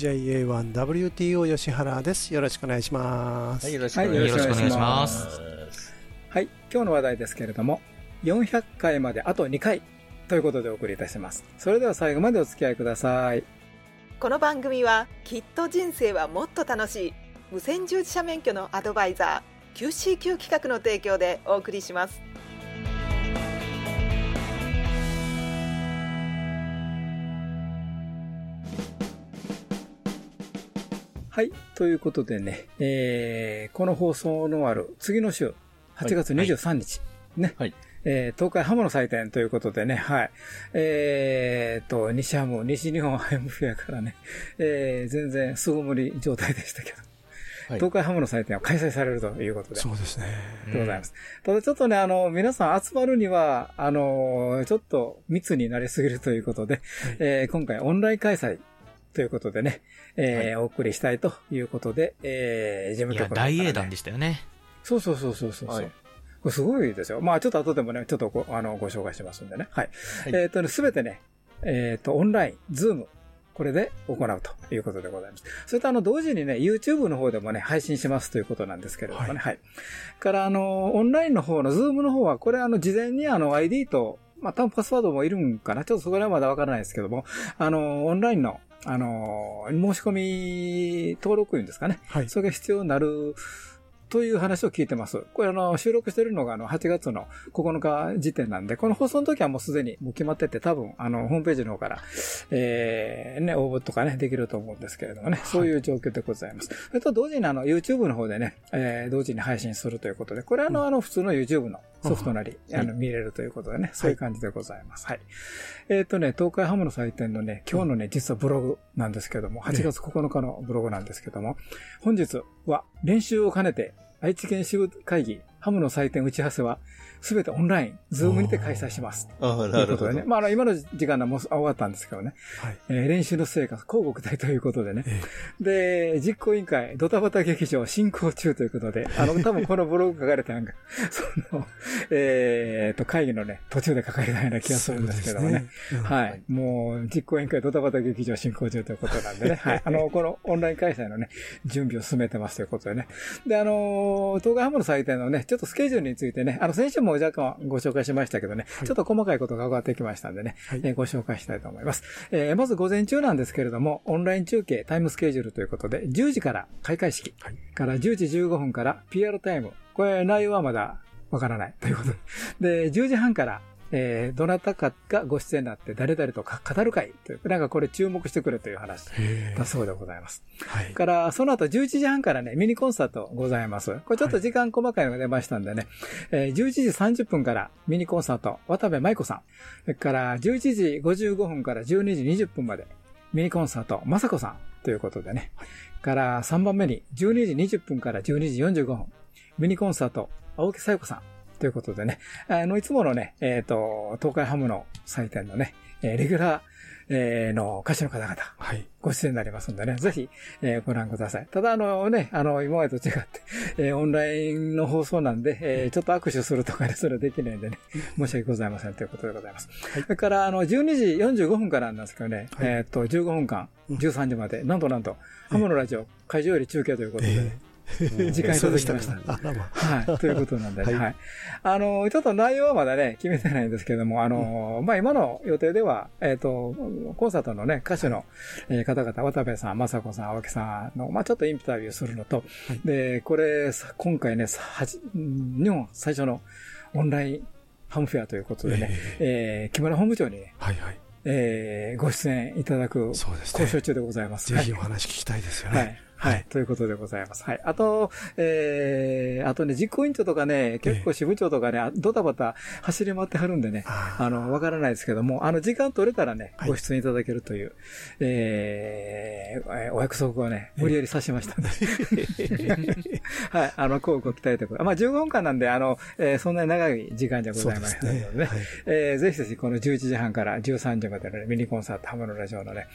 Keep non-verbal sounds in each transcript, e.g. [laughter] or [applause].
JA1WTO 吉原です。よろしくお願いします。はい、よろしくお願いしますはい、今日の話題ですけれども、400回まであと2回ということでお送りいたします。それでは最後までお付き合いください。この番組はきっと人生はもっと楽しい無線従事者免許のアドバイザー QCQ 企画の提供でお送りしますはい、ということでね、えー、この放送のある次の週、8月23日、ね、はいえー東海ハムの祭典ということでね、はい。えー、と、西ハム、西日本ハムフェアからね、えー、全然巣ごもり状態でしたけど、はい東海ハムの祭典は開催されるということで。そうですね。でございます。ただちょっとね、あの、皆さん集まるには、あの、ちょっと密になりすぎるということで、えー今回オンライン開催ということでね、えーお送りしたいということで、えー、事務いや、局の方からね大英断でしたよね。そうそうそうそうそう。はいこれすごいですよ。まあちょっと後でもね、ちょっとごあのご紹介しますんでね。はい。はいえっ、とね、すべてね、えっ、と、オンライン、 Zoom、これで行うということでございます。それとあの、同時にね、YouTube の方でもね、配信しますということなんですけれどもね。はい。から、あの、オンラインの方の、 Zoom の方は、これあの、事前にあの、ID と、まあ多分パスワードもいるんかな。ちょっとそこら辺はまだわからないですけども、あの、オンラインの、あの、申し込み登録員ですかね。はい。それが必要になるという話を聞いてます。これあの、収録してるのがあの、8月の9日時点なんで、この放送の時はもうすでにもう決まってて、多分あの、ホームページの方から、えー、ね、応募とかね、できると思うんですけれどもね、そういう状況でございます。それと同時にあの、YouTube の方でね、えー、同時に配信するということで、これはあの、あの、普通の YouTube のソフトなり、あの、見れるということでね、そういう感じでございます。はい。えっ、とね、東海ハムの祭典のね、今日のね、実はブログなんですけども、8月9日のブログなんですけども、本日は練習を兼ねて、愛知県支部会議、ハムの祭典打ち合わせは、すべてオンライン、ズームにて開催します。ああ、とないるほど。うことでね。まあ、あの、今の時間はもう終わったんですけどね。はい。えー練習の成果、交互期待ということでね。えで、実行委員会、ドタバタ劇場進行中ということで、あの、[laughs] 多分このブログ書かれたなんか、[laughs] その、えーと、会議のね、途中で書かれたような気がするんですけどもね。そうですねはい。もう、実行委員会ドタバタ劇場進行中ということなんでね。[laughs] はい。あの、このオンライン開催のね、準備を進めてますということでね。で、あの、東海ハムの祭典のね、ちょっとスケジュールについてね、あの、先週も若干ご紹介しましたけどね、ちょっと細かいことが分かってきましたんでね、はいえーご紹介したいと思います。えーまず午前中なんですけれども、オンライン中継タイムスケジュールということで、10時から開会式、はいから10時15分から PR タイム。これ内容はまだわからないということで。で、10時半から、えーどなたかがご出演になって誰々とか語る会という、なんかこれ注目してくれという話へだそうでございます。はい。から、その後11時半からね、ミニコンサートございます。これちょっと時間細かいのが出ましたんでね、えー11時30分からミニコンサート、渡部舞子さん。それから、11時55分から12時20分まで、ミニコンサート、雅子さんということでね。から、3番目に、12時20分から12時45分、ミニコンサート、青木さよ子さん。ということでね、あの、いつものね、えっ、と、東海ハムの祭典のね、えーレギュラー、えーの歌手の方々、はい。ご出演になりますんでね、ぜひ、えーご覧ください。ただ、あのね、あの、今までと違って、えーオンラインの放送なんで、えーちょっと握手するとかね、それはできないんでね、申し訳ございませんということでございます。それから、あの、12時45分からなんですけどね、はい。えーっと、15分間、13時まで、なんとなんと、ハムのラジオ、会場より中継ということで、え時間いただきました。はい。[laughs] ということなんでね。は。はいいあの、ちょっと内容はまだね、決めてないんですけども、あの、まあ、今の予定では、えっ、と、コンサートのね、歌手の、えー方々、渡部さん、雅子さん、青木さんの、まあ、ちょっとインタビューするのと、で、これ、さ今回ね、さはじうん日本最初のオンラインハムフェアということでね、えー木村本部長にね、はいはい。えーご出演いただく交渉中でございます。はいぜひお話聞きたいですよはいね。。はい。ということでございます。はい。あと、えー、あとね、実行委員長とかね、結構支部長とかね、あドタバタ走り回ってはるんでね、あの、わからないですけども、あの、時間取れたらね、はいご出演いただけるという、えーえーお約束をね、無理やりさしましたんで。[laughs] はい。あの、こうご期待ということでまあ、15分間なんで、あの、えーそんなに長い時間じゃございませんのでね。そうですねはいえーぜひぜひこの11時半から13時までの、ね、ミニコンサート、ハムのラジオのね、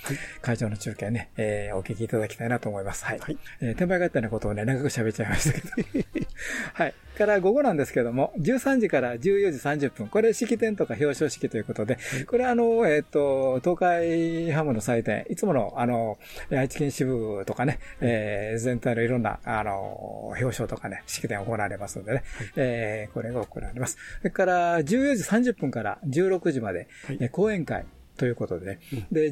会場の中継ね、えーお聞きいただきたいなと思います。はい。はい。えー転売ったようなことをね、長く喋っちゃいましたけど。[laughs] はい。から午後なんですけども、13時から14時30分、これ式典とか表彰式ということで、これあの、えっ、と、東海ハムの祭典、いつものあの、愛知県支部とかね、えー全体のいろんな、あの、表彰とかね、式典行われますのでね、えーこれが行われます。それから14時30分から16時まで、はい。えー講演会、ということでね。で、14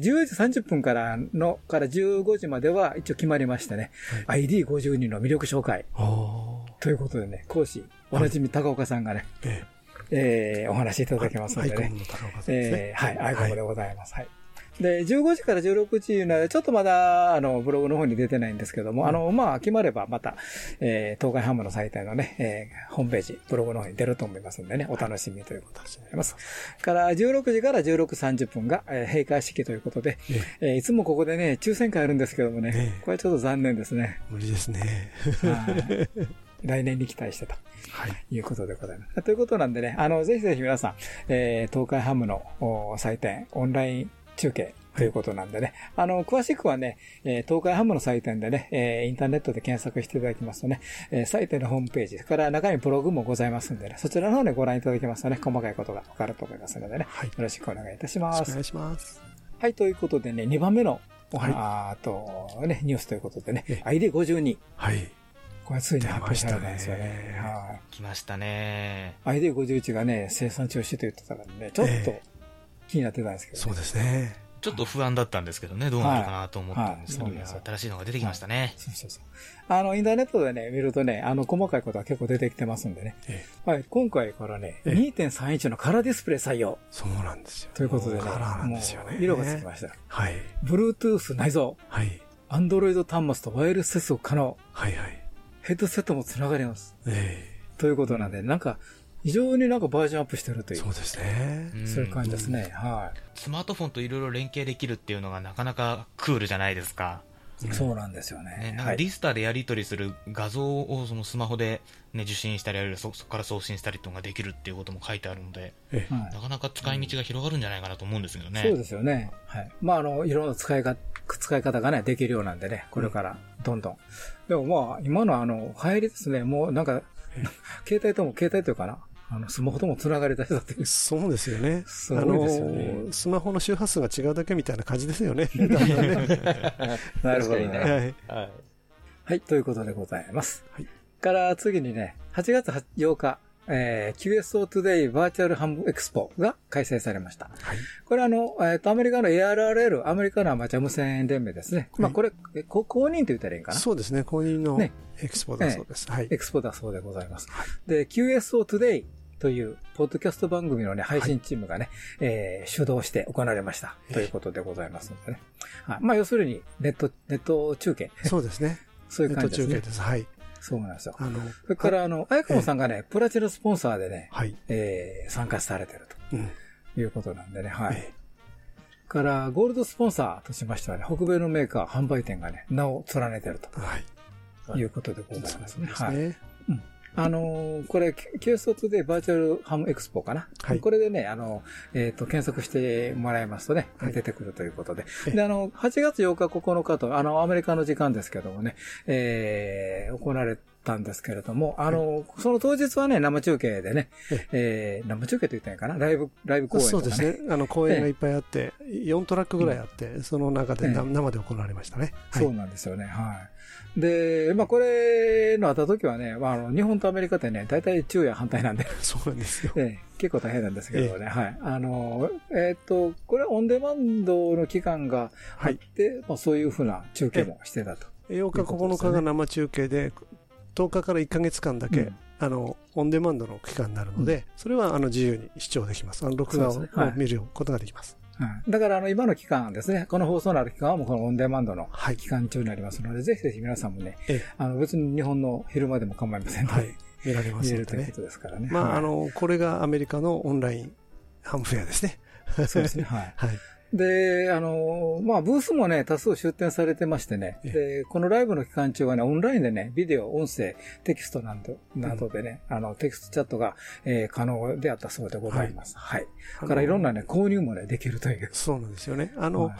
時30分からの、から15時までは一応決まりましてね、ID52 の魅力紹介ということでね、講師、おなじみ高岡さんがね、ええーお話しいただけますのでねアイコン。の高岡さんですね。えーはい、アイコムでございます。はい。で、15時から16時の、ちょっとまだ、あの、ブログの方に出てないんですけども、あの、まあ、決まればまた、えー東海ハムの祭典のね、えーホームページ、ブログの方に出ると思いますんでね、お楽しみということでございます。から、16時から16時30分が、えー閉会式ということで、ええーいつもここでね、抽選会あるんですけどもね、ええこれちょっと残念ですね。無理ですね。はい来年に期待してと。はい。いうことでございます。ということなんでね、あの、ぜひぜひ皆さん、えー東海ハムのお祭典、オンライン中継ということなんでね、あの、詳しくはね、えー東海ハムの祭典でね、えーインターネットで検索していただきますとね、えー祭典のホームページ、それから中にブログもございますんでね、そちらの方でご覧いただきますとね、細かいことがわかると思いますのでね、はいよろしくお願いいたしますお願。いします。はい、ということでね、2番目のおはいと、ね、ニュースということでねえ、ID52。はい。これついに発表されたんですよね。出ましたねはい。来ましたね。ID51 がね、生産中止と言ってたからね、ちょっとえ気になってたんですけど、そうですね。ちょっと不安だったんですけどね、どうなるかなと思ったんですけど、はいはいそうなんですよ新しいのが出てきましたね。そうそうそう。あの、インターネットでね、見るとね、あの、細かいことは結構出てきてますんでね。えはい、今回からね、ええ2.3インチのカラーディスプレイ採用そうなんですよ。ということでね、カラーなんですよね。色がつきました。はい。Bluetooth 内蔵、はい。Android 端末とワイヤレス接続可能、はいはい。ヘッドセットもつながります。えということなんで、なんか、非常になんかバージョンアップしてるという、えそうですね。うんそういう感じですね。はい。スマートフォンといろいろ連携できるっていうのがなかなかクールじゃないですか。そうなんですよね、ね。なんかはいディスターでやり取りする画像をそのスマホで、ね、受信したりあるいはそそこから送信したりとかができるっていうことも書いてあるので、なかなか使い道が広がるんじゃないかなと思うんですけどね。そうですよね。はい。まあ、あの、いろんな使いが、使い方がね、できるようなんでね、これから、どんどん。でもまあ、今のあの、流行りですね、もうなんか、[laughs] 携帯とも、携帯というかな、あの、スマホとも繋がりだしたって。そうですよね。すごいですよねあの、スマホの周波数が違うだけみたいな感じですよね。[laughs] [laughs] なるほどね。はい。はい。はい、ということでございます。はいから次にね、8月8日、えー QSO Today バーチャルハムエクスポが開催されました。はい。これあの、えっ、と、アメリカの ARRL、アメリカのアマチュア無線連盟ですね。まあ、これ、えこ公認と言ったらいいんかな？そうですね。公認のねエクスポだそうです。はいエ。クスポだそうでございます。で、QSO Today という、ポッドキャスト番組のね、配信チームがね、えー主導して行われました。ということでございますのでね。はい。まあ、要するに、ネット、ネット中継。そうですね。[laughs] そういうネッ感じですね。ト中継です。はい。そうなんですよ。あの、それから、あの、あやかもさんがね、プラチナスポンサーでね、はい。えー参加されてるうん。ということなんでね、はい。えから、ゴールドスポンサーとしましてはね、北米のメーカー販売店がね、名を連ねてるえはい。ということでございますね。はい。ね。あのーこれ、QSO でバーチャルハムエクスポかな？はいこれでね、あの、えっ、と、検索してもらいますとね、はい出てくるということで。えで、あの、8月8日9日と、あの、アメリカの時間ですけどもね、えー、行われたんですけれども、あの、その当日はね、生中継でね、えー、生中継と言ったらいいかな？ライブ、ライブ公演とかね。そうですね。あの、公演がいっぱいあって、4トラックぐらいあって、その中で生で行われましたね。はいそうなんですよね。はい。で、まあ、これのあった時はね、まあ、あの、日本とアメリカってね、大体昼夜反対なんで、[laughs] そうなんですよ。ええ結構大変なんですけどね、はい。あの、えっ、と、これはオンデマンドの期間がはい入って、まあ、そういうふうな中継もしてたと。8日、9日が生中継で、10日から1ヶ月間だけ、うんあの、オンデマンドの期間になるので、それはあの自由に視聴できます。あの録画を見ることができます。うんだから、あの、今の期間ですね、この放送のある期間はもうこのオンデマンドのはい期間中になりますので、ぜひぜひ皆さんもね、えあの、別に日本の昼間でも構いませんので、はい。見られますのでね見れるというこ。とですからね。まあ、はいあ、の、これがアメリカのオンラインハムフェアですね。そうですね。はい。[laughs] はい。で、あの、まあ、ブースもね、多数出展されてましてね、えで、このライブの期間中はね、オンラインでね、ビデオ、音声、テキストなど、などでね、あの、テキストチャットが、えー可能であったそうでございます。はい。だからいろんなね、購入もね、できるという。そうなんですよね。あの、はい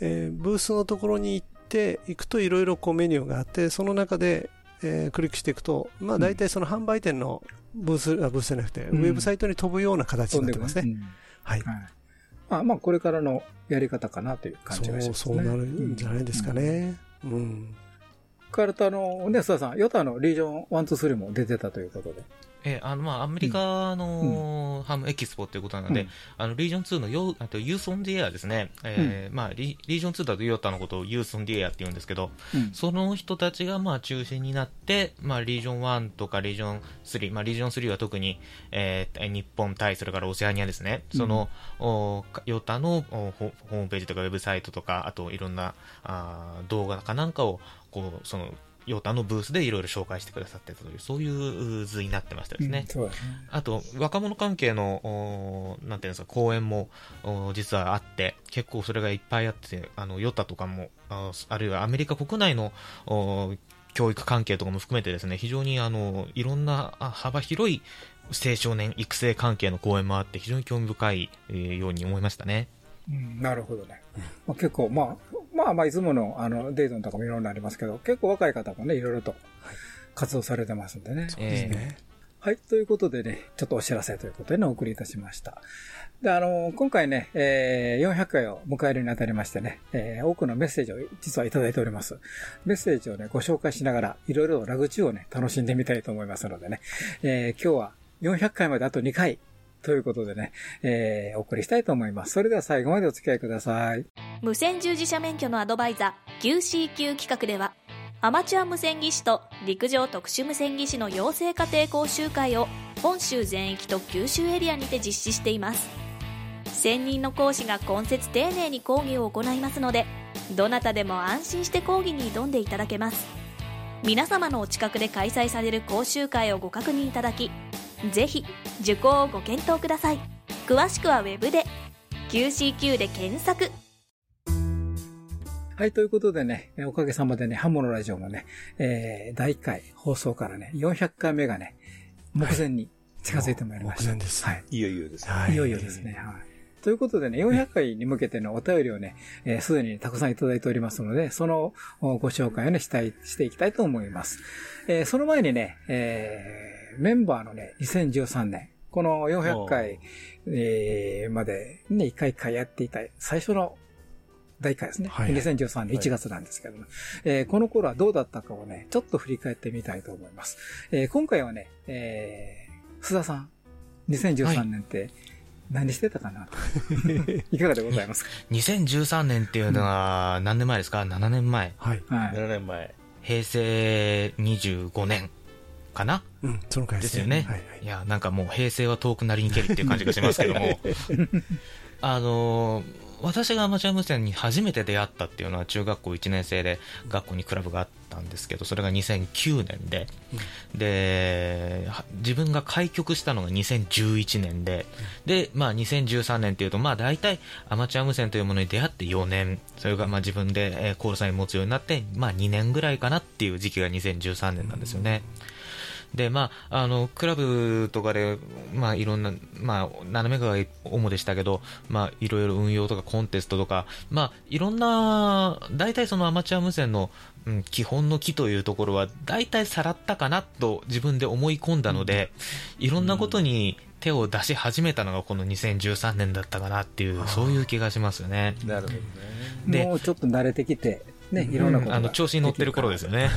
えーブースのところに行って、行くといろいろこうメニューがあって、その中で、えークリックしていくと、まあ大体その販売店のブース、あブースじゃなくて、うんウェブサイトに飛ぶような形になってますね。うんはい。はい。まあ、まあ、これからのやり方かなという感じがしそう、ますね。そうなるんじゃないですかね。うん。からとあの、ね、須田さん、 YOTA の Region 1、2、3も出てたということで。えーあの、まあ、アメリカの、 Ham Expo っていうことなので、うん。あの、 Region 2のヨー、あと、 Youth on the Air ですね。えーまあリ、 Region 2だと YOTA のことを Youth on the Air って言うんですけど、うん。その人たちが、まあ、中心になって、まあ、 Region 1とか Region 3、まあ、 Region 3は特に、えー日本対、それからオセアニアですね。その、おヨタのおホホームページとかウェブサイトとか、あと、いろんな、あー動画かなんかを、こう、その、ヨタのブースでいろいろ紹介してくださってたという、そういう図になってましたですね。うんね。あと、若者関係の、おなんていうんですか、講演も、お実はあって、結構それがいっぱいあって、あの、ヨタとかも、ああるいはアメリカ国内の、お教育関係とかも含めてですね、非常にあの、いろんなあ幅広い青少年育成関係の講演もあって、非常に興味深い、えーように思いましたね。うん、なるほどね。まあ、結構、まあ、まあまあ、いつもの、あの、デイゾンとかもいろんなありますけど、結構若い方もね、いろいろと活動されてますんでね。そうですね。はい。ということでね、ちょっとお知らせということでね、お送りいたしました。で、あの、今回ね、えー、400回を迎えるにあたりましてね、えー、多くのメッセージを実はいただいております。メッセージをね、ご紹介しながら、いろいろラグチューをね、楽しんでみたいと思いますのでね、えー、今日は400回まであと2回ということでね、えー、お送りしたいと思います。それでは最後までお付き合いください。無線従事者免許のアドバイザー QCQ 企画ではアマチュア無線技師と陸上特殊無線技師の養成家庭講習会を本州全域と九州エリアにて実施しています専任の講師が今節丁寧に講義を行いますのでどなたでも安心して講義に挑んでいただけます皆様のお近くで開催される講習会をご確認いただきぜひ受講をご検討ください詳しくはウェブで QCQ で検索はい、ということでね、えーおかげさまでね、ハモのラジオもね、えー、第1回放送からね、400回目がね、目前に近づいてまいりました。目前ですはい。いよいよですね。はいいよいよですね。はい。ということでね、400回に向けてのお便りをね、えーすでにたくさんいただいておりますので、そのおご紹介をね、したい、していきたいと思います。えーその前にね、えーメンバーのね、2013年、この400回、えーまでね、1回1回やっていた最初の第1回ですね。はい2013年1月なんですけども、えーこの頃はどうだったかをね、ちょっと振り返ってみたいと思います。えー今回はね、えー、須田さん、2013年って何してたかなと、[laughs] い、かがでございますか？2013年っていうのは何年前ですか ?7 年前。はい。はい。7年前。平成25年かな？うん、その回ですよね。はいい。や、なんかもう平成は遠くなりにけりっていう感じがしますけども。[laughs] [laughs] あのー私がアマチュア無線に初めて出会ったっていうのは中学校1年生で学校にクラブがあったんですけど、それが2009年で、で、は自分が開局したのが2011年で、で、まあ2013年っていうと、まあ大体アマチュア無線というものに出会って4年、それがまあ自分でえーコールサイン持つようになって、まあ2年ぐらいかなっていう時期が2013年なんですよね。で、まあ、あの、クラブとかで、まあ、いろんな、まあ、斜めが主でしたけど、まあ、いろいろ運用とかコンテストとか、まあ、いろんな、大体そのアマチュア無線の、うん、基本の木というところは、大体さらったかなと自分で思い込んだので、いろんなことに手を出し始めたのがこの2013年だったかなっていう、そういう気がしますよね。なるほどね。でもうちょっと慣れてきて、ね、いろんなことがあの、調子に乗ってる頃ですよね。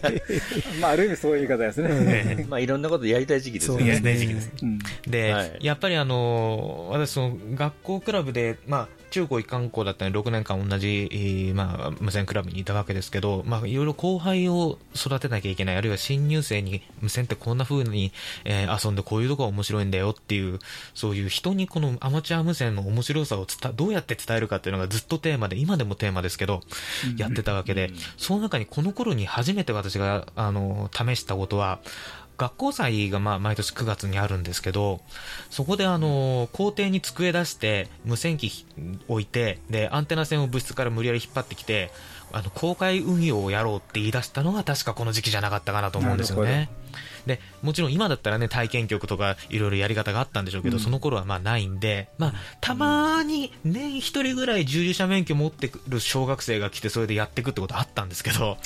[laughs] まあ、ある意味そういう言い方ですね。まあいろんなことやりたい時期ですよね。そうですね。いや大事期です。うん。で、はい。やっぱりあのー私その学校クラブで、まあ、中高一貫校だったので6年間同じ、えーまあ、無線クラブにいたわけですけど、まあ、いろいろ後輩を育てなきゃいけない、あるいは新入生に無線ってこんな風に、えー遊んでこういうとこが面白いんだよっていう、そういう人にこのアマチュア無線の面白さを伝どうやって伝えるかっていうのがずっとテーマで、今でもテーマですけど、やってたわけで、その中にこの頃に初めて私が、あの、試したことは、学校祭がまあ毎年9月にあるんですけど、そこであの、校庭に机出して、無線機置いて、で、アンテナ線を物質から無理やり引っ張ってきて、あの、公開運用をやろうって言い出したのが確かこの時期じゃなかったかなと思うんですよね。で、もちろん今だったらね、体験局とかいろいろやり方があったんでしょうけど、うん。その頃はまあないんで、まあ、たまに年一人ぐらい従事者免許持ってくる小学生が来て、それでやっていくってことあったんですけど、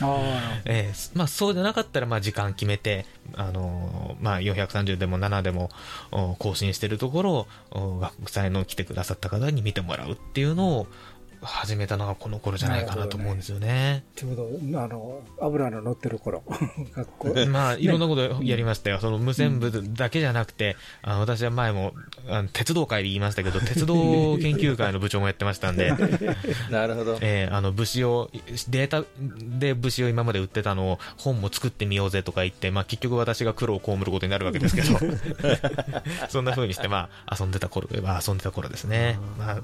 えーまあ、そうじゃなかったら、まあ、時間決めて、あのーまあ、430でも7でもお更新してるところをお学祭の来てくださった方に見てもらうっていうのを始めたのがこの頃じゃないかなと思うんですよね。ちょうど、あの、油の乗ってる頃、[laughs] 学校。まあ、いろんなことやりましたよ。その無線部だけじゃなくて、あの私は前もあの鉄道会で言いましたけど、鉄道研究会の部長もやってましたんで、[laughs] なるほど。えーあの、武士を、データで武士を今まで売ってたのを本も作ってみようぜとか言って、まあ結局私が苦労を被ることになるわけですけど、[laughs] そんな風にして、まあ遊んでた頃といえば遊んでた頃ですね。まあ、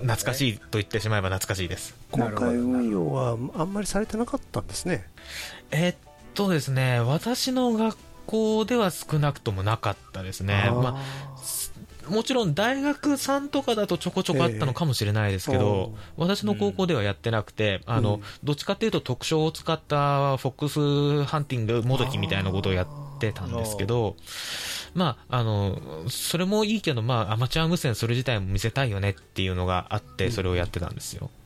懐かしいと言ってしまえば懐かしいです。公開運用はあんまりされてなかったんですね。えーっとですね、私の学校では少なくともなかったですね。まあもちろん大学3とかだとちょこちょこあったのかもしれないですけど、私の高校ではやってなくて、あの、うんどっちかっていうと特徴を使ったフォックスハンティングもどきみたいなことをやってたんですけど、まあ、あの、それもいいけど、まあ、アマチュア無線それ自体も見せたいよねっていうのがあって、それをやってたんですよ。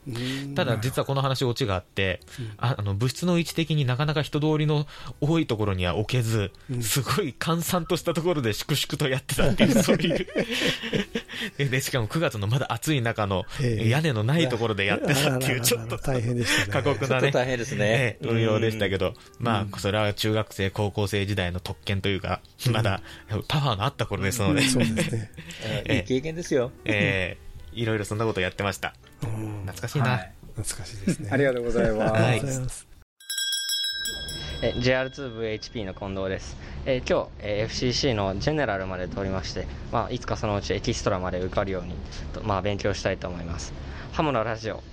うんただ、実はこの話オチがあって、うんああの、物質の位置的になかなか人通りの多いところには置けず、うんすごい閑散としたところで粛々とやってたっていう、そういう。[laughs] でで、しかも9月のまだ暑い中のええ屋根のないところでやってたっていう、ちょっと大変でしたね。過酷なねちょっと、大変ですねえ。え運用でしたけど。ど、まあ、それは中学生、高校生時代の特権というか、まだパワーのあった頃ですので、そうですね。[laughs] えーいい経験ですよ。ええいろいろそんなことやってました。うん懐かしいな。はい懐かしいですね。[laughs] ありがとうございます。はいありがとうございます。え JR2VHP の近藤です、えー今日、えー FCC のジェネラルまで通りまして、まあ、いつかそのうちエキストラまで受かるようにと、まあ、勉強したいと思いますハムのラジオ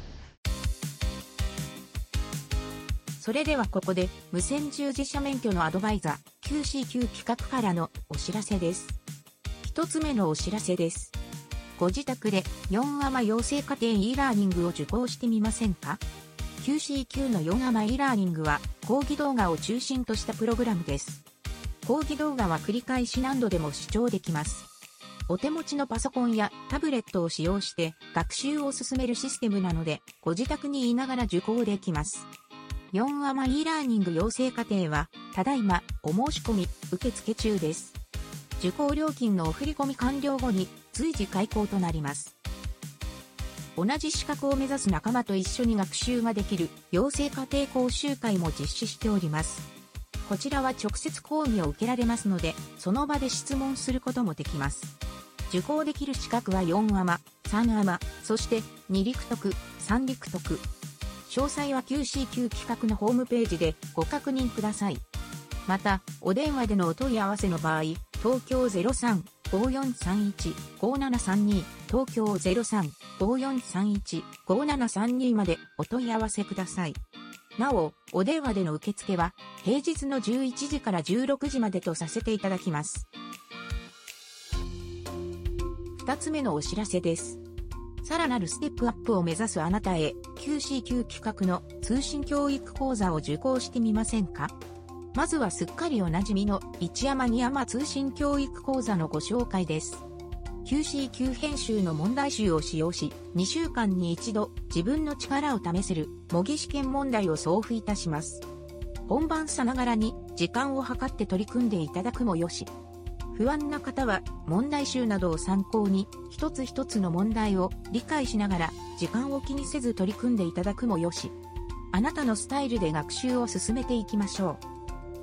それではここで無線従事者免許のアドバイザー QCQ 企画からのお知らせです。一つ目のお知らせです。ご自宅で4アマ養成家庭 e ラーニングを受講してみませんか ?QCQ の4アマ e ラーニングは講義動画を中心としたプログラムです。講義動画は繰り返し何度でも視聴できます。お手持ちのパソコンやタブレットを使用して学習を進めるシステムなので、ご自宅にいながら受講できます。4アマ e ラーニング養成課程は、ただいまお申し込み受付中です。受講料金のお振込完了後に随時開講となります。同じ資格を目指す仲間と一緒に学習ができる養成家庭講習会も実施しております。こちらは直接講義を受けられますので、その場で質問することもできます。受講できる資格は4アマ、3アマ、そして2陸徳、3陸徳。詳細は QCQ 企画のホームページでご確認ください。また、お電話でのお問い合わせの場合、東京03 03-5431-5732、東京03-5431-5732までお問い合わせください。なお、お電話での受付は、平日の11時から16時までとさせていただきます。二つ目のお知らせです。さらなるステップアップを目指すあなたへ、QCQ 企画の通信教育講座を受講してみませんか？まずはすっかりおなじみの一山二山通信教育講座のご紹介です。QCQ 編集の問題集を使用し、2週間に一度自分の力を試せる模擬試験問題を送付いたします。本番さながらに時間を計って取り組んでいただくもよし。不安な方は問題集などを参考に一つ一つの問題を理解しながら時間を気にせず取り組んでいただくもよし。あなたのスタイルで学習を進めていきましょう。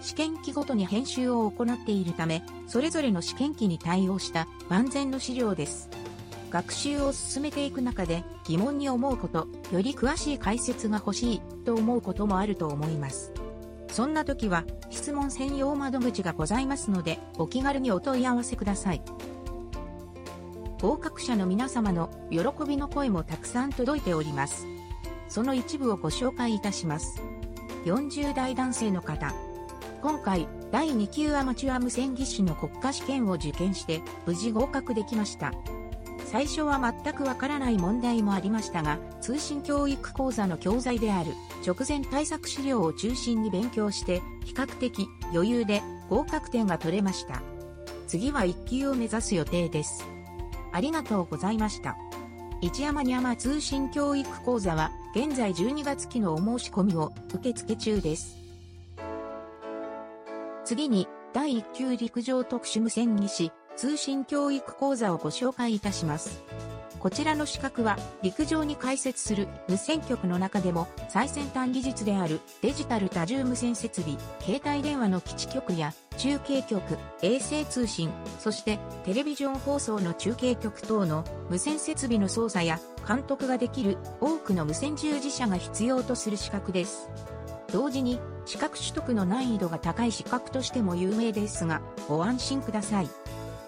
試験機ごとに編集を行っているため、それぞれの試験機に対応した万全の資料です。学習を進めていく中で疑問に思うこと、より詳しい解説が欲しいと思うこともあると思います。そんな時は質問専用窓口がございますのでお気軽にお問い合わせください。合格者の皆様の喜びの声もたくさん届いております。その一部をご紹介いたします。40代男性の方。今回、第2級アマチュア無線技師の国家試験を受験して無事合格できました。最初は全くわからない問題もありましたが、通信教育講座の教材である直前対策資料を中心に勉強して、比較的余裕で合格点が取れました。次は1級を目指す予定です。ありがとうございました。一山に山通信教育講座は、現在12月期のお申し込みを受付中です。次に、第1級陸上特殊無線技師通信教育講座をご紹介いたします。こちらの資格は陸上に開設する無線局の中でも最先端技術であるデジタル多重無線設備、携帯電話の基地局や中継局、衛星通信、そしてテレビジョン放送の中継局等の無線設備の操作や監督ができる多くの無線従事者が必要とする資格です。同時に資格取得の難易度が高い資格としても有名ですが、ご安心ください。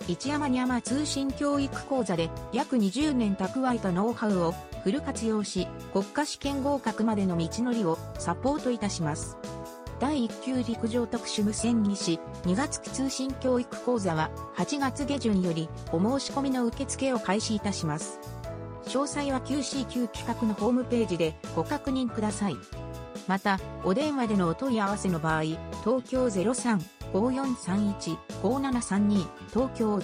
一山に山通信教育講座で約20年蓄えたノウハウをフル活用し、国家試験合格までの道のりをサポートいたします。第1級陸上特殊無線技師2月期通信教育講座は8月下旬よりお申し込みの受付を開始いたします。詳細は QCQ 企画のホームページでご確認ください。また、お電話でのお問い合わせの場合、東京03-5431-5732東京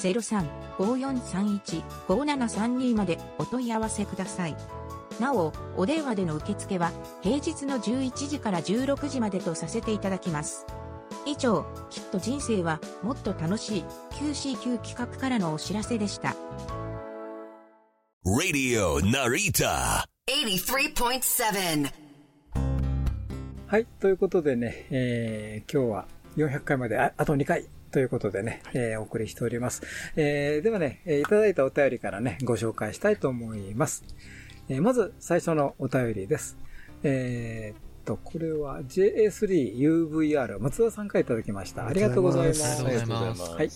03-5431-5732までお問い合わせください。なお、お電話での受付は平日の11時から16時までとさせていただきます。以上、きっと人生はもっと楽しい QCQ 企画からのお知らせでした。Radio Narita 83.7はい、ということでね、えー、今日は400回までああと2回ということでね、はい、えー、お送りしております。えー、ではね、いただいたお便りからね、ご紹介したいと思います。えー、まず、最初のお便りです。えー、っと、これは JA3UVR 松田さんからいただきました。ありがとうございます。ありがとうございます。はい。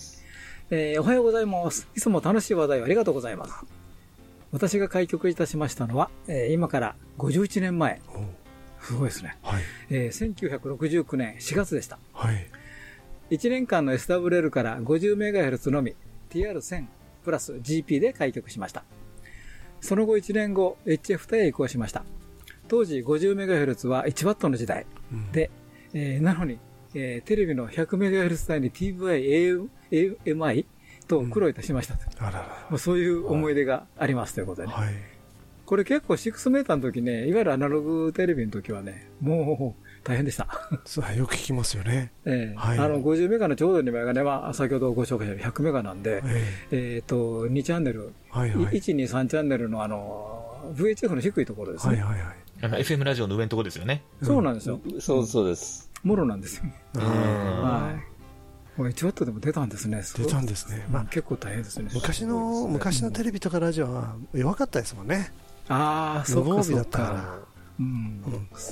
えー、おはようございます。いつも楽しい話題をありがとうございます。私が開局いたしましたのは、えー、今から51年前。すごいですね。はい。えー、1969年4月でした。はい。1年間の SWL から 50MHz のみ TR1000 プラス GP で開局しました。その後1年後 HF へ移行しました。当時 50MHz は 1W の時代で、うん、えー、なのに、えー、テレビの 100MHz 帯に TVI、AMI と苦労いたしましたと。うん、あららそういう思い出がありますということでね。はいこれ結構6メーターの時ね、いわゆるアナログテレビの時はね、もう大変でした。そう、よく聞きますよね。ええーはい、あの、50メガのちょうど2メガね、まあ、先ほどご紹介した100メガなんで、えー、えー、と、2チャンネル、はいはい、1、2、3チャンネルのあの、VHF の低いところですね。はいはいはい。あの、FM ラジオの上のところですよね。そうなんですよ。うん、そうそうです。もろなんですよ。はい。これ1ワットでも出たんですね。出たんですね。まあ、結構大変ですね。昔の、昔のテレビとかラジオは弱かったですもんね。ああ、そうかそうか。うん、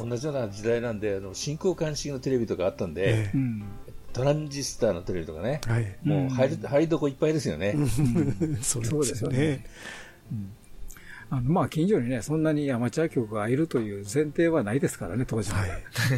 同じような時代なんで、あの進行管式のテレビとかあったんで、トランジスターのテレビとかね、はい、もう入る、入りどこいっぱいですよね。[laughs] そうですよね。あのまあ、近所にね、そんなにアマチュア局がいるという前提はないですからね、当時は。はい、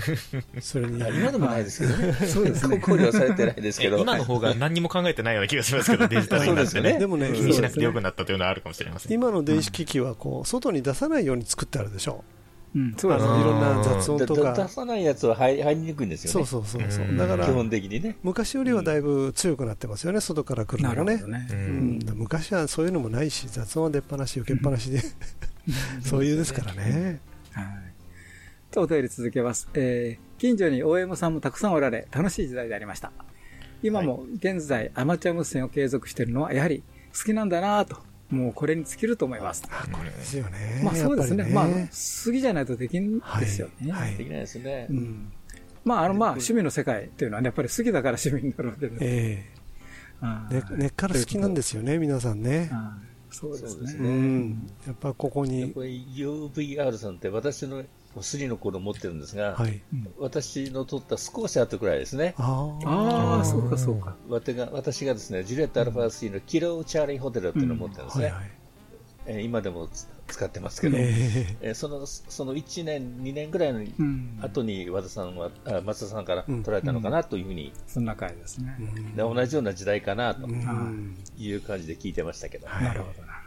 [laughs] それに今でもないですけどね。そうですね。考慮されてないですけど。今の方が何にも考えてないような気がしますけど、[laughs] デジタルになってね。でもね、気にしなくてよくなったというのはあるかもしれません。今の電子機器は、こう、外に出さないように作ってあるでしょう。うん、そうですね。いろんな雑音とか。出さないやつは入入りにくいんですよね。そうそうそうそう。だから、基本的にね。昔よりはだいぶ強くなってますよね、外から来るのがね。ねうん、昔はそういうのもないし、雑音は出っ放し、受けっぱなしで。[laughs] そういうですからね。はい。と、お便り続けます。えー、近所に OM さんもたくさんおられ、楽しい時代でありました。今も現在、アマチュア無線を継続しているのは、やはり好きなんだなと、もうこれに尽きると思います。あ、これですよね。まあそうですね。ねまあ、好きじゃないとできんですよね。はい。できないですね。うん。まあ、あの、まあ、趣味の世界っていうのはね、やっぱり好きだから趣味になるわけです。ええね根っから好きなんですよね、皆さんね。そうですね。うん。やっぱここに。これ UVR さんって私の3の頃持ってるんですが、はい、私の撮った少し後くらいですね。ああ、そうかそうか。私が私がですね、ジュレットアルファ3のキロチャーリーホテルっていうのを持ってるんですね。うんはいはい。えー、今でも使ってますけど、えー、えー、そのその1年、2年ぐらいの後に和田さんは、あ松田さんから取られたのかなというふうに、うん、そんな回ですね、で同じような時代かなという感じで聞いてましたけど、はい、なるほどな。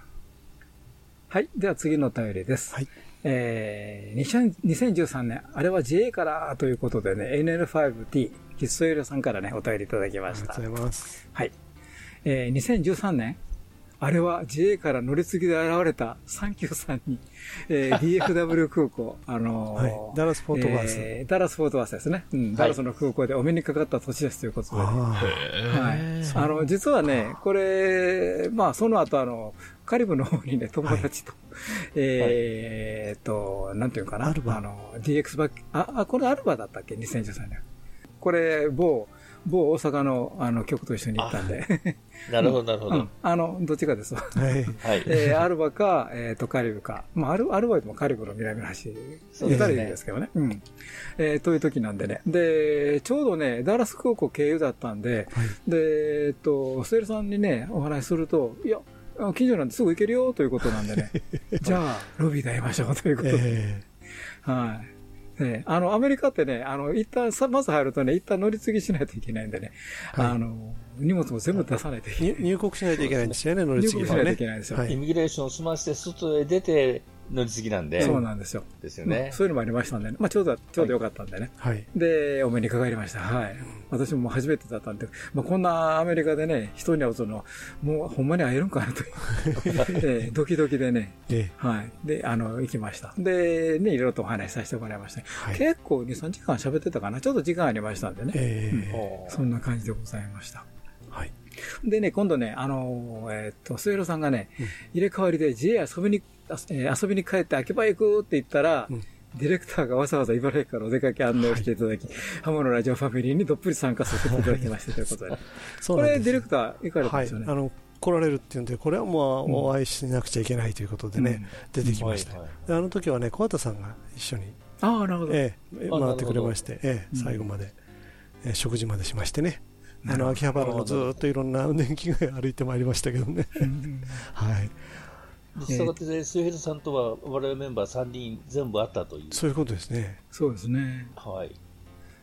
はい、では次のお便りです。はいえー、2013年、あれは JA からということでね、NN5T、ヒッソイルさんからね、お便りいただきました。ありがとうございます。はい。えー、2013年、あれは JA から乗り継ぎで現れたサンキューさんに、えー、[laughs] DFW 空港、あのーはい、ダラス・フォートワース、えー。ダラス・フォートワースですね。うん、はい、ダラスの空港でお目にかかった土地ですということで、ね。はい。あの、実はね、これ、まあ、その後、あの、カリブの方にね、友達と、はい、えっと、なんていうかな。あの、DX バック、あ、あ、これアルバだったっけ ?2013 年。これ、某、某大阪のあの局と一緒に行ったんで。なるほど、なるほど、うん。あの、どっちかですわ。はい。えー、アルバか、えっ、ー、と、カリブか。まあ、アルアルバでもカリブの南の端、二人ですけどね。うん。えー、という時なんでね。で、ちょうどね、ダラス空港経由だったんで、はい、で、えっ、ー、と、ステルさんにね、お話しすると、いや、近所なんですぐ行けるよということなんでね。[laughs] じゃあ、ロビーで会いましょうということで。えー、はい。ね、あの、アメリカってね、あの、一旦さ、まず入るとね、一旦乗り継ぎしないといけないんでね、はい、あの、荷物も全部出さないといけない。入国しないといけないんですよね、乗り継ぎは、ね。入国しないといけないんですよ。はい、イミグレーションを済ませて、外へ出て、乗り継ぎなんで。そうなんですよ。ですよね、うん。そういうのもありましたんでね。まあ、ちょうど、ちょうどよかったんでね。はい。で、お目にかかりました。はい。私も初めてだったんで、まあ、こんなアメリカでね、人に会うとの、もうほんまに会えるんかなと [laughs] ドキドキでね、ええ、はい。で、あの、行きました。で、ね、いろいろとお話しさせてもらいました、はい、結構2、3時間喋ってたかな。ちょっと時間ありましたんでね。えーうん、そんな感じでございました。はい。でね、今度ね、あのー、えー、っと、末広さんがね、うん、入れ替わりで JA 遊びに、えー、遊びに帰って秋葉行くって言ったら、うんディレクターがわざわざ茨城からお出かけ案内をしていただき、はい、ハモのラジオファミリーにどっぷり参加させていただきましたということで。これ、ディレクター行かれたんですよね？はい、あの来られるっていうんで、これはもうお会いしなくちゃいけないということでね、うん、出てきました。あの時はね、小畑さんが一緒に、ああ、なるほど。ええ、回ってくれまして、ええ、最後まで、えー、食事までしましてね。あの、秋葉原のずっといろんな年季が歩いてまいりましたけどね。[laughs] はい。したがって、末広さんとは我々メンバー3人全部あったという。そういうことですね。そうですね。はい。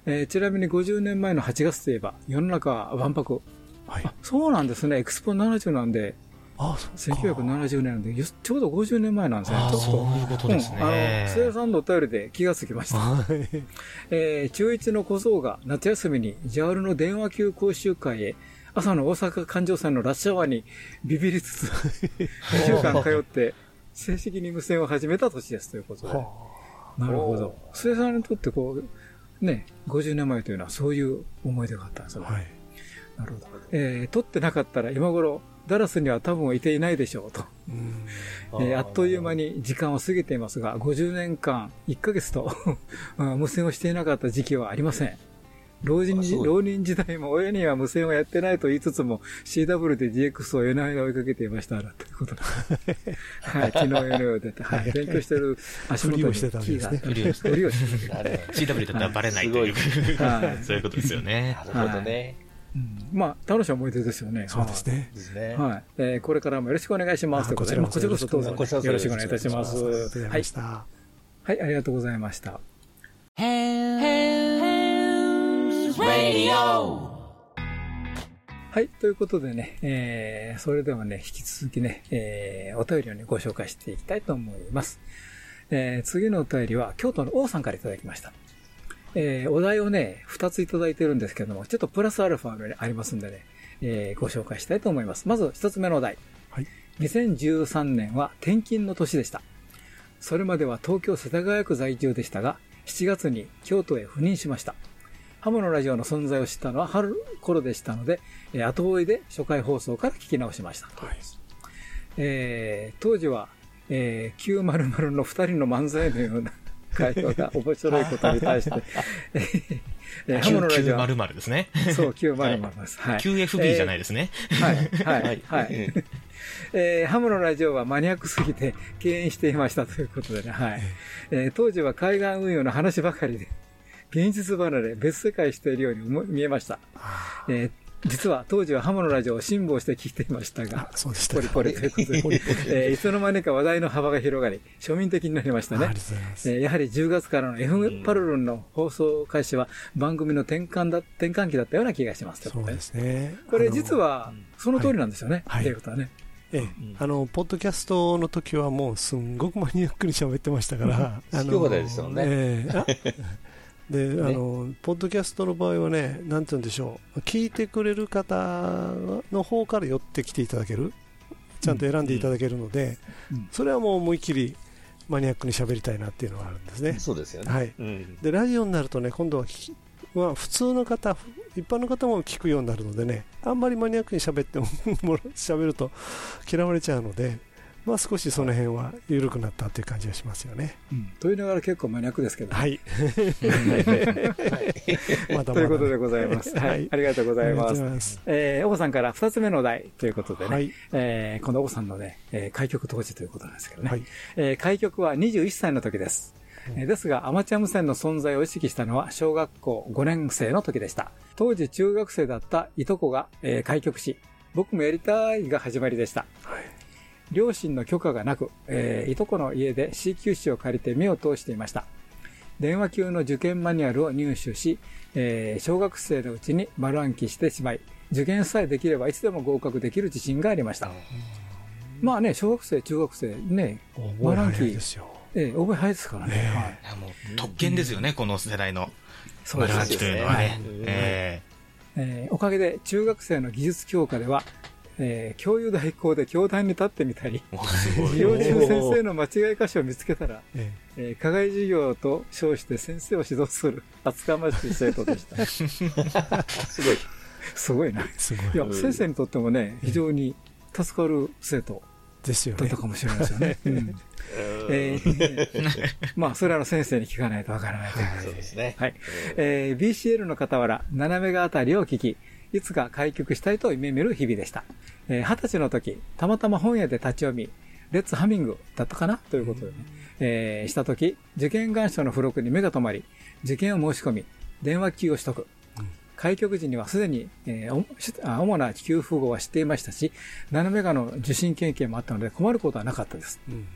えー、ちなみに50年前の8月といえば、世の中は万博。はい。そうなんですね。エクスポ70なんで、あそう1970年なんで、ちょうど50年前なんですね。ちょっと。そういうことですね。うん、あの、末広さんのお便りで気がつきました。はい。えー、中1の小僧が夏休みに JAL の電話級講習会へ朝の大阪環状線のラッシュアワーにビビりつつ、[laughs] 2週間通って、正式に無線を始めた年ですということで。なるほど。末さんにとってこう、ね、50年前というのはそういう思い出があったんですね。はい。なるほど。えー、撮ってなかったら今頃、ダラスには多分いていないでしょうと。えー、あっという間に時間は過ぎていますが、50年間、1ヶ月と [laughs] 無線をしていなかった時期はありません。老人浪人時代も親には無線をやってないと言いつつも CW で DX を夜な夜な追いかけていましたということで。[laughs] はい、昨日夜な夜出て、はい、勉強してる [laughs] 足元にしてたんですね。ふりをしてる。[laughs] CW だったらバレないという、そういうことですよね。なるほどね。まあ、楽しい思い出ですよね。そうですね。ですね。はい。えー、これからもよろしくお願いします。こちらこそどうぞよろしくお願いいたします。はい。はい、ありがとうございました。はい。ということでね、えー、それではね、引き続きね、えー、お便りをね、ご紹介していきたいと思います。えー、次のお便りは、京都の王さんからいただきました。えー、お題をね、二ついただいてるんですけども、ちょっとプラスアルファがありますんでね、えー、ご紹介したいと思います。まず一つ目のお題。はい。2013年は転勤の年でした。それまでは東京世田谷区在住でしたが、7月に京都へ赴任しました。ハムのラジオの存在を知ったのは春頃でしたので、後追いで初回放送から聞き直しました。はい、えー、当時は、えー、900の二人の漫才のような会話が面白いことに対して、[laughs] えー、ハムのラジオ。900ですね。そう、900です。はい。QFB じゃないですね。はい、はい、はい。えー、ハムのラジオはマニアックすぎて敬遠していましたということでね、はい。えー、当時は海岸運用の話ばかりで、現実離れ、別世界しているように見えました。えー、実は当時はハムのラジオを辛抱して聞いていましたが、そうでした、ポリポリということで、[laughs] えー、いつの間にか話題の幅が広がり、庶民的になりましたね。えー、やはり10月からの F パルルンの放送開始は番組の転換だ、転換期だったような気がします。そうですね。これ実は、その通りなんですよね。はい。ということはね。ええ、あの、ポッドキャストの時はもうすんごくマニアックに喋ってましたから、あの、ですよね。ええ [laughs] で、ね、あの、ポッドキャストの場合はね、なんて言うんでしょう、聞いてくれる方の方から寄ってきていただける、ちゃんと選んでいただけるので、うん、それはもう思いっきりマニアックに喋りたいなっていうのがあるんですね。そうですよね。はい。うん、で、ラジオになるとね、今度は、まあ、普通の方、一般の方も聞くようになるのでね、あんまりマニアックに喋っても、[laughs] 喋ると嫌われちゃうので、まあ、少しその辺は緩くなったという感じがしますよね。うん、と言いながら結構マニアックですけど、はい。まだということでございます。はい。ありがとうございます。ますえー、おばさんから二つ目の題ということでね、はい、えー、今度おばさんのね、えー、開局当時ということなんですけどね、はい、えー、開局は21歳の時です。うん、ですが、アマチュア無線の存在を意識したのは小学校5年生の時でした。当時中学生だったいとこが、えー、開局し、僕もやりたいが始まりでした。はい両親の許可がなく、えー、いとこの家で C 級紙を借りて目を通していました。電話級の受験マニュアルを入手し、えー、小学生のうちに丸暗記してしまい、受験さえできればいつでも合格できる自信がありました。まあね、小学生、中学生、ね、丸暗記。ですよ。ええ、覚え早いですからね。ねはい、もう特権ですよね、この世代の。丸暗記というのはね。ええー、おかげで中学生の技術強化では、えー、教諭代行で教壇に立ってみたり、[laughs] 授業中先生の間違い箇所を見つけたら、ええー、課外授業と称して先生を指導する厚かましい生徒でした。[laughs] すごい。すごいな。すごい。いや、先生にとってもね、非常に助かる生徒ですよね。だったかもしれないですよね。[laughs] うんえー、まあ、それはの先生に聞かないとわからないというそうですね。はい。えー、BCL の傍ら、斜めがあたりを聞き、いつか開局したいと夢見る日々でした。えー、20歳の時、たまたま本屋で立ち読み、レッツハミングだったかな？ということでね、えー、した時、受験願書の付録に目が留まり、受験を申し込み、電話給を取得。開局時にはすでに、えー、主な給付語は知っていましたし、ナノメガの受信経験もあったので困ることはなかったです。うん、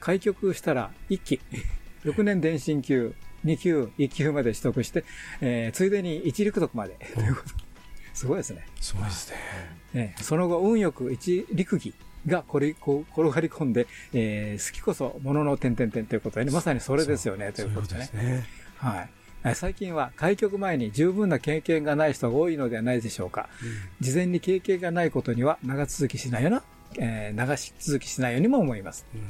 開局したら1期、[laughs] 6年電信級、2級、1級まで取得して、えー、ついでに1陸徳まで。ということすごいですね。すごいですね。その後、運よく一陸儀がこれ、こう、転がり込んで、えー、好きこそものの点々点ということでね、まさにそれですよね、ということでね。でねはい。最近は開局前に十分な経験がない人が多いのではないでしょうか。うん、事前に経験がないことには長続きしないよな、えー、長続きしないようにも思います。うん、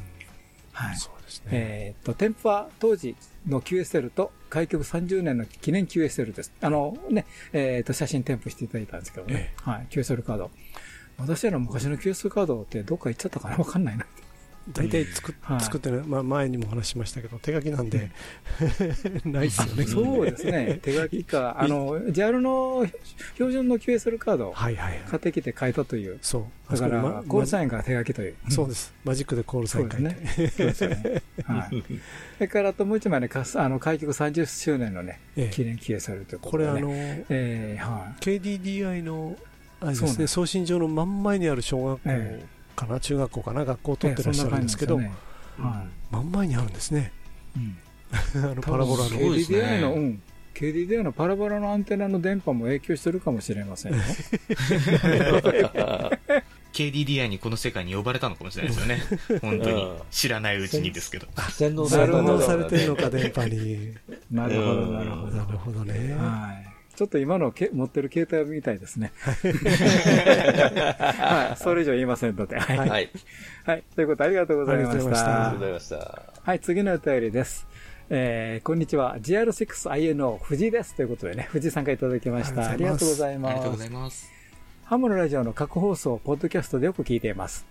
はい。そうですね。えっと、添付は当時の QSL と開局30年の記念 QSL です。あのね、えっ、ー、と、写真添付していただいたんですけどね。えはい。QSL カード。私らの昔の QSL カードってどっか行っちゃったかな？わかんないな。大体作,、作ってる、まあ、前にも話しましたけど、手書きなんで、[laughs] ないですよね。そうですね。[laughs] 手書きか。あの、JAL の標準の QSL カードを買ってきて書いたという。そう。だから、コールサインが手書きという。そうです。マジックでコールサイン書いて。そうですね。[laughs] はい。それからともう一枚ね、あの、開局30周年のね、記念 QSL ということで。これあの、えはい。KDDI の、あれですね、送信上の真ん前にある小学校、かな中学校かな学校を取ってらっしゃるんですけど、ねはい、真ん前にあるんですね、うん、[laughs] あのパラボラの KDDI の、うん、KDDI のパラボラのアンテナの電波も影響してるかもしれませんよ [laughs] KDDI にこの世界に呼ばれたのかもしれないですよね。[laughs] 本当に。知らないうちにですけど。洗脳されてるのか、電波に。なるほど、なるほど。なるほどね。はい。ちょっと今のけ持ってる携帯みたいですね。はい。それ以上言いませんので。はい。はい。はい。ということでありがとうございました。ありがとうございました。はい、次のお便りです。えー、こんにちは。GR6INO 藤井です。ということでね、藤井さんからいただきました。ありがとうございます。ありがとうございます。ハムのラジオの過去放送、ポッドキャストでよく聞いています。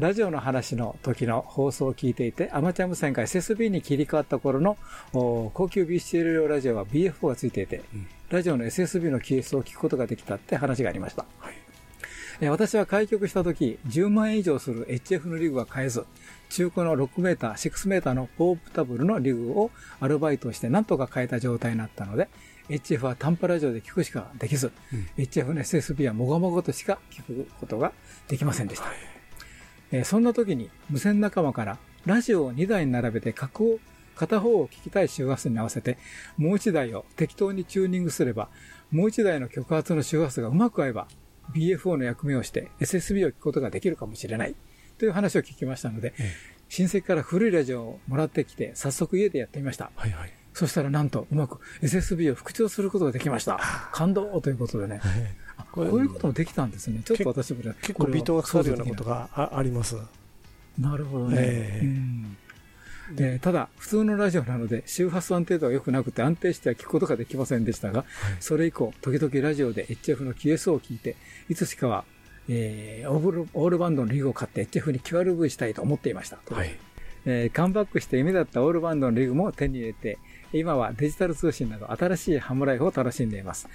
ラジオの話の時の放送を聞いていて、アマチュア無線が SSB に切り替わった頃の高級 BCL ラジオは BF4 がついていて、うん、ラジオの SSB のケースを聞くことができたって話がありました。はい、私は開局した時、10万円以上する HF のリグは買えず、中古の6メーター、6メーターのポープタブルのリグをアルバイトしてなんとか買えた状態になったので、HF は短波ラジオで聞くしかできず、うん、HF の SSB はもごもごとしか聞くことができませんでした。はい、えー、そんな時に無線仲間からラジオを2台に並べて格を片方を聞きたい周波数に合わせて、もう1台を適当にチューニングすれば、もう1台の曲圧の周波数がうまく合えば、BFO の役目をして SSB を聞くことができるかもしれない。という話を聞きましたので、ええ、親戚から古いラジオをもらってきて、早速家でやってみました。はいはい。そしたらなんと、うまく SSB を復調することができました。感動ということでね。こういうこともできたんですね。ちょっと私も結構ビートがかかるようなことがあります。なるほどね。えーうんでただ、普通のラジオなので周波数安定度は良くなくて安定しては聞くことができませんでしたが、はい、それ以降、時々ラジオで HF の QS を聞いて、いつしかはえー、オールオールバンドのリグを買って HF に QRV したいと思っていました。はい。えー、カムバックして夢だったオールバンドのリグも手に入れて、今はデジタル通信など新しいハムライフを楽しんでいます。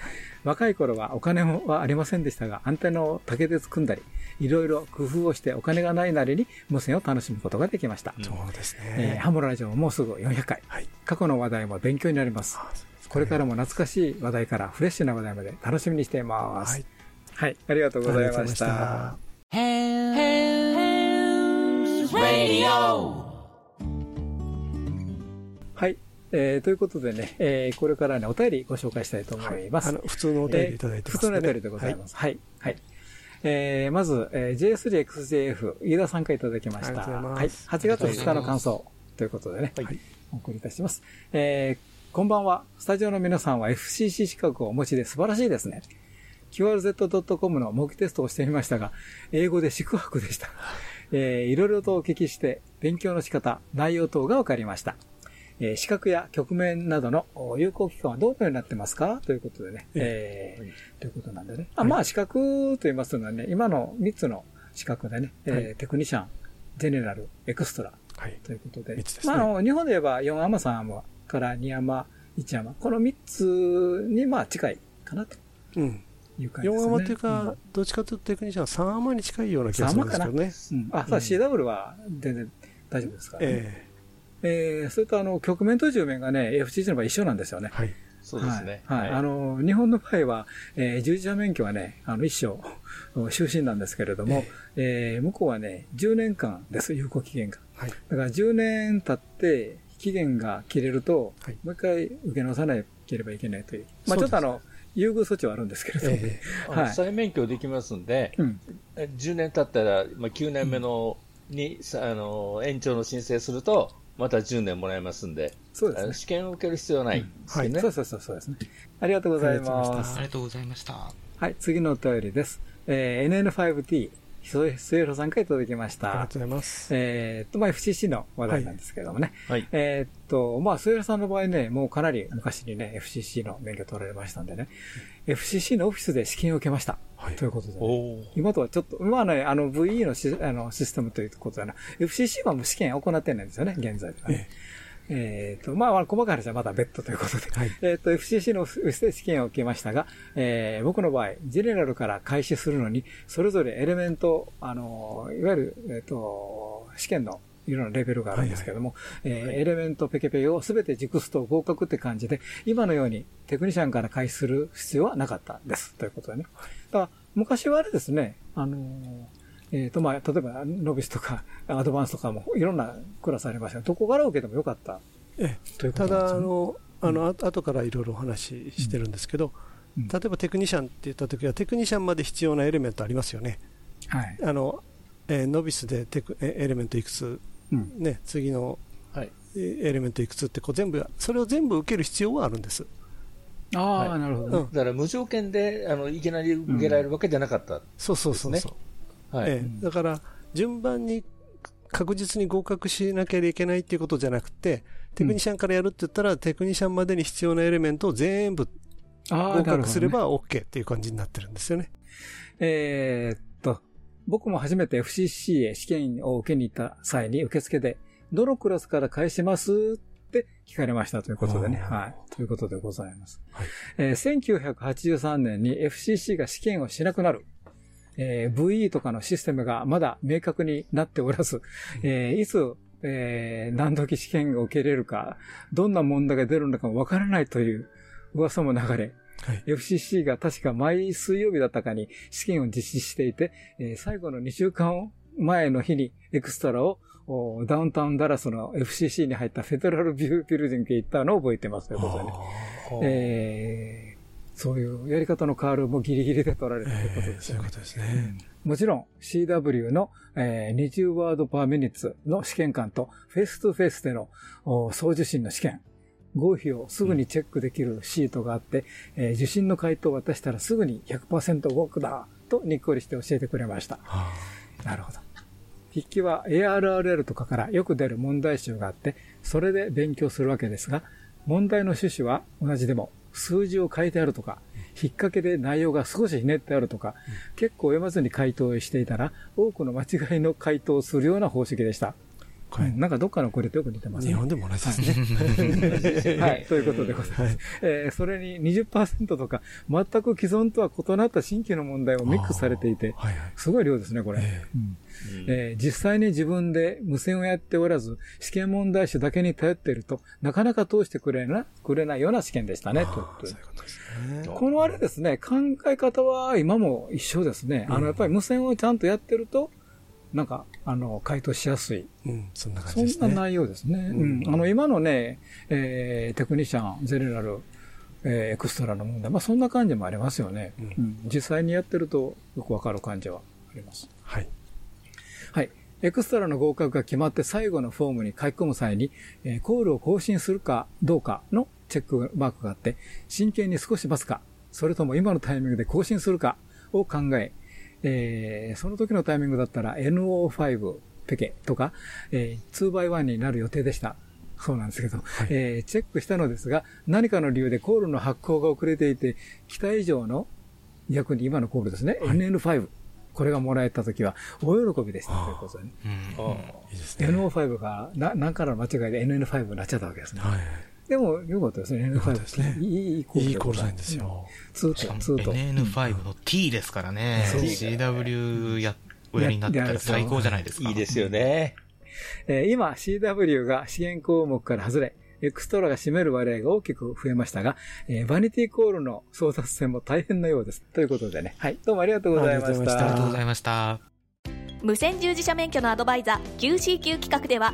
若い頃はお金はありませんでしたが、アンテナを竹で組んだり、いろいろ工夫をしてお金がないなりに無線を楽しむことができました。そうですね。えー、ハムラジオもうすぐ400回。はい、過去の話題も勉強になります。これからも懐かしい話題からフレッシュな話題まで楽しみにしています。はいはい、ありがとうございました。はい、えー、ということでね、えー、これからね、お便りご紹介したいと思います。はい、あの、普通のお便りいただいてます、ね、普通のお便りでございます。はい、はい。えー、まず、えー、J3XJF、飯田さんからいただきました。はい。8月2日の感想ということでね、はい、お送りいたします。えー、こんばんは。スタジオの皆さんは FCC 資格をお持ちで素晴らしいですね。QRZ.com の模擬テストをしてみましたが、英語で宿泊でした。[laughs] えー、いろいろとお聞きして、勉強の仕方、内容等が分かりました。えー、視覚や局面などの有効期間はどのようになってますか？ということでね。えー、はい、ということなんでね。あまあ、資格と言いますのはね、今の3つの資格でね、はい、えー、テクニシャン、ジェネラル、エクストラ、はい、ということで。でね、まあ、あの、日本で言えば4アマ3アマから2アマ、1アマ、この3つにまあ近いかなと。うん。いう感じですね。4アマっていうか、どっちかというとテクニシャン3アマに近いような気がするんですけどね。うん、あ、さあ CW は全然大丈夫ですからね。えー、えー、それとあの、局面と10面がね、FCC の場合一緒なんですよね。はい。そうですね。はい。はい、あの、日本の場合は、えー、従事者免許はね、あの、一生、終身なんですけれども、えー、えー、向こうはね、10年間です、有効期限が。はい。だから10年経って、期限が切れると、はい、もう一回受け直さなければいけないという。まあちょっとあの、優遇措置はあるんですけれども、えー、はい、再免許できますんで、うん、10年経ったら、まあ、9年目のに、うん、あの延長の申請すると、また10年もらえますんで、そうですね、試験を受ける必要はないですね、うん、はい、そうそうそうですね。ありがとうございます。ありがとうございました。はい、次のお便りです。えー、NN5T、末広さんからいただきました。ありがとうございます。えっと、まあ、FCC の話題なんですけどもね。はい。えっと、まあ、末広さんの場合ね、もうかなり昔にね、FCC の免許取られましたんでね、FCC のオフィスで試験を受けました。はい。ということで、ね、今とはちょっと、まあね、あの VE のシあのシステムということだな、FCC はもう試験を行ってないんですよね、現在ではね。えええっ、ー、と、まあ、細かい話はまだ別途ということで、はい、えっ、と、FCC の試験を受けましたが、えー、僕の場合、ジェネラルから開始するのに、それぞれエレメント、あの、いわゆる、えっ、ー、と、試験のいろんなレベルがあるんですけども、はいはい、えー、エレメントペケペケをすべて熟すと合格って感じで、今のようにテクニシャンから開始する必要はなかったんです。ということでね。だから、昔はあれですね、あのえっ、ー、と、まあ、例えば、ノビスとか、アドバンスとかも、いろんなクラスありました。どこから受けてもよかった。ええ、ただ、あの、あの、後からいろいろお話ししてるんですけど、うん、例えばテクニシャンって言った時は、テクニシャンまで必要なエレメントありますよね。はい。あの、えー、ノビスでテクエレメントいくつ、うん、ね、次の、はい、エレメントいくつってこう全部、それを全部受ける必要はあるんです。ああ、なるほど、ね、だから無条件で、あの、いきなり受けられるわけじゃなかった、ね。そうそうそうそう。はい、ええ。だから、順番に確実に合格しなきゃいけないっていうことじゃなくて、テクニシャンからやるって言ったら、テクニシャンまでに必要なエレメントを全部合格すれば OK っていう感じになってるんですよね。えっと、僕も初めて FCC へ試験を受けに行った際に受付で、どのクラスから返しますって聞かれましたということでね。はい。ということでございます。はい、えー、1983年に FCC が試験をしなくなる。えー、VE とかのシステムがまだ明確になっておらず、えー、いつ、えー、何時試験が受けれるか、どんな問題が出るのかもわからないという噂も流れ、はい、FCC が確か毎水曜日だったかに試験を実施していて、えー、最後の2週間前の日にエクストラをダウンタウンダラスの FCC に入ったフェデラルビュービルディングへ行ったのを覚えてますね。えー、そういうやり方のカールもギリギリで取られたということですね、えー、そういうことですね。もちろん CW の、えー、20ワードパーミニッツの試験官とフェイストフェイスでの送受信の試験、合否をすぐにチェックできるシートがあって、うん、えー、受信の回答を渡したらすぐに100%動くだとにっこりして教えてくれました。はあ、なるほど。筆記は ARRL とかからよく出る問題集があって、それで勉強するわけですが、問題の趣旨は同じでも、数字を書いてあるとか、引っ掛けで内容が少しひねってあるとか、結構読まずに回答していたら、多くの間違いの回答をするような方式でした。はい、なんかどっかのこれとよく似てますね。日本でも同じですね。[laughs] はい、ということでございます。はい、えー、それに20%とか、全く既存とは異なった新規の問題をミックスされていて、はいはい、すごい量ですね、これ。えーうんえー、実際に自分で無線をやっておらず、試験問題集だけに頼っていると、なかなか通してくれな、くれないような試験でしたね、と。そういうことですね。このあれですね、考え方は今も一緒ですね。あの、やっぱり無線をちゃんとやってると、なんか、あの、回答しやすい。うん、そんな感じですね。そんな内容ですね。うん。あの、今のね、えー、テクニシャン、ゼネラル、えー、エクストラの問題、まあそんな感じもありますよね。うん、うん、実際にやってるとよくわかる感じはあります。はい。はい。エクストラの合格が決まって最後のフォームに書き込む際に、えー、コールを更新するかどうかのチェックマークがあって、真剣に少し待つか、それとも今のタイミングで更新するかを考え、えー、その時のタイミングだったら NO5 ペケとか、えー、2x1 になる予定でした。そうなんですけど、はい、えー、チェックしたのですが、何かの理由でコールの発行が遅れていて、期待以上の、逆に今のコールですね、はい、NN5。これがもらえたときは、大喜びでしたということでね。いいですね。NO5 が、な、何からの間違いで NN5 になっちゃったわけですね。はいでも、よかったですね、NN5 ですね。[laughs] いい、いいコール。いいコールサインですよ。ツート、ツート。NN5 の T ですからね。CW や、おやりになったら最高じゃないですか。いいですよね。えー、今、CW が資源項目から外れ、エクストラが占める割合が大きく増えましたが、えー、バニティコールの争奪戦も大変なようです。ということでね。はい。どうもありがとうございました。ありがとうございました。無線従事者免許のアドバイザー QCQ 企画では、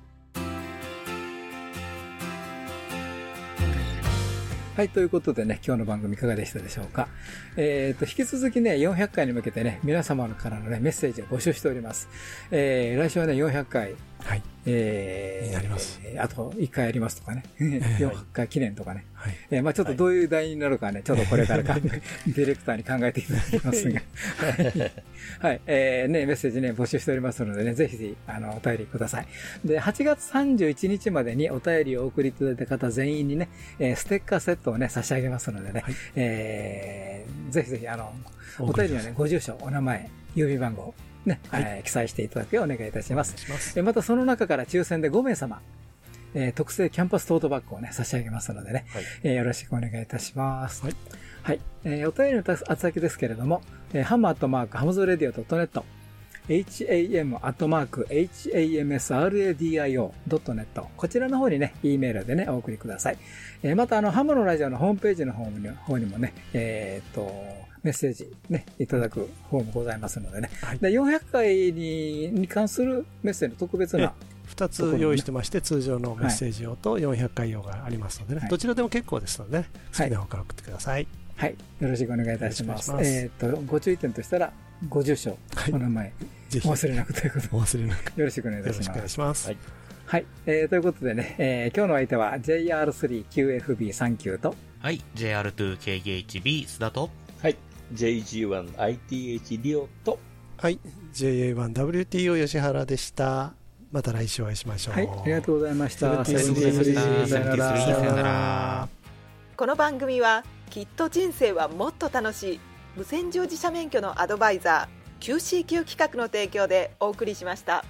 はい、ということでね、今日の番組いかがでしたでしょうか？えっ、ー、と、引き続きね、400回に向けてね、皆様からのね、メッセージを募集しております。えー、来週はね、400回。はい。えー、になります。あと1回やりますとかね。4回記念とかね。はい。えー、まあちょっとどういう題になるかね、ちょっとこれからか、[laughs] ディレクターに考えていただきますが。[laughs] はい。えー、ね、メッセージね、募集しておりますのでね、ぜひぜひ、あの、お便りください。で、8月31日までにお便りをお送りいただいた方全員にね、えー、ステッカーセットをね、差し上げますのでね、はい、えー、ぜひぜひ、あの、お便りはね、ご住所、お名前、郵便番号、ね、はい、えー、記載していただくようお願いいたします。ますまたその中から抽選で5名様、えー、特製キャンバストートバッグをね、差し上げますのでね、はい、えー、よろしくお願いいたします。はい。はい。えー、お便りの宛先ですけれども、えー、ハムアットマーク、ハムズレディオ .net、ham アットマーク hamsradio.net こちらの方にね、E メールでね、お送りください。えー、またあの、ハムのラジオのホームページの方に方にもね、えー、っと、メッセージね、いただく方もございますのでね。はい、で400回にに関するメッセージの特別な2つ用意してまして、通常のメッセージ用と400回用がありますのでね、はい、どちらでも結構ですので、ね、好きな方から送ってください。はい、よろしくお願いいたします。ます。えっ、と、ご注意点としたら、ご住所、お名前、お忘れなくということで、お忘れなく。よろしくお願いいたします。よろしくお願いします。はい。はい、えー、ということでね、えー、今日の相手は JR3QFB39 と、はい、JR2KGHB 須田と、はい、JG1ITH リオと、はい、JA1WTO 吉原でした。また来週お会いしましょう。はい、ありがとうございました。さよなら。この番組は、きっと人生はもっと楽しい、無線乗自社免許のアドバイザー、QCQ 企画の提供でお送りしました。